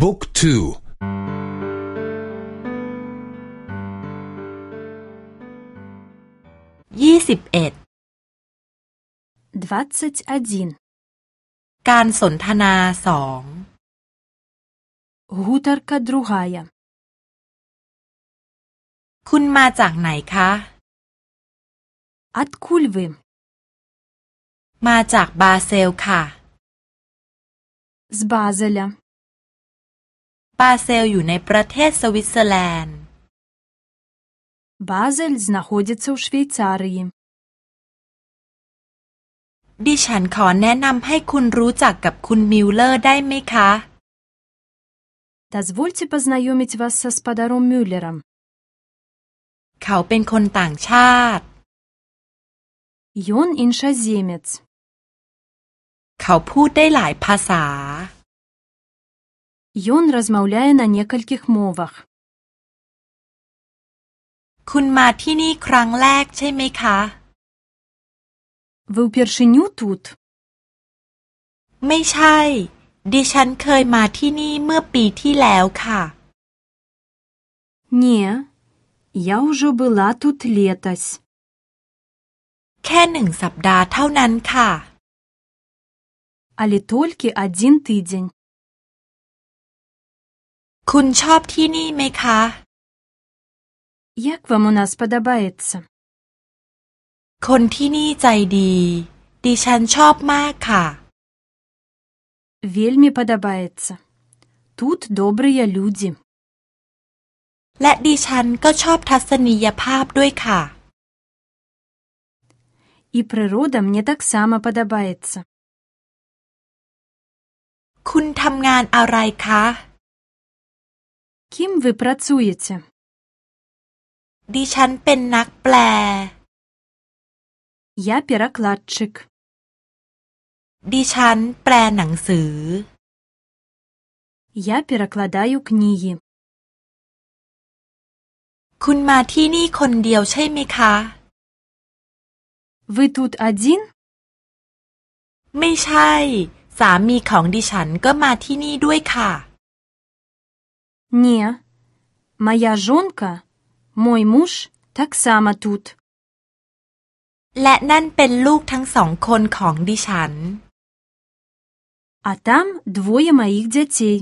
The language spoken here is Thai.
บุ๊กทูยี่สิบเอ็ดดวัตซ์อดินการสนทนาสองฮูตร์กดรูฮายคุณมาจากไหนคะอัดคูลวิมมาจากบาเซลค่ะสบาเซล บาเซลอยู่ในประเทศสวิตเซอร์แลนด์ Базель знаходзіцца ў Швейцарыі ดิฉันขอแนะนำให้คุณรู้จักกับคุณมิลเลอร์ได้ไหมคะ Дазвольце пазнаёміць вас са спадаром Мюллерам เขาเป็นคนต่างชาติ Ён іншаземец เขาพูดได้หลายภาษา Ён размаўляе на некалькіх мовах คุณมาที่นี่ครั้งแรกใช่ไหมคะ Вы ўпершыню тут ไม่ใช่ ดิฉันเคยมาที่นี่เมื่อปีที่แล้วค่ะ Не, я ўжо была тут летась แค่หนึ่งสัปดาห์เท่านั้นค่ะ Але толькі адзін тыдзень คุณชอบที่นี่ไหมคะ Як вам у нас падабаецца คนที่นี่ใจดี ดิฉันชอบมากค่ะ Вельмі падабаецца Тут добрыя людзі และดิฉันก็ชอบทัศนียภาพด้วยค่ะ І прырода мне таксама падабаецца คุณทำงานอะไรคะ Кім вы працуеце ดิฉันเป็นนักแปล Я перакладчык ดิฉันแปลหนังสือ Я перакладаю кнігі คุณมาที่นี่คนเดียวใช่ไหมคะ Вы тут адзін ไม่ใช่ สามีของดิฉันก็มาที่นี่ด้วยค่ะ Не Мая жонка мой муж таксама тут และนั่นเป็นลูกทั้งสองคนของดิฉัน А там двое маіх дзяцей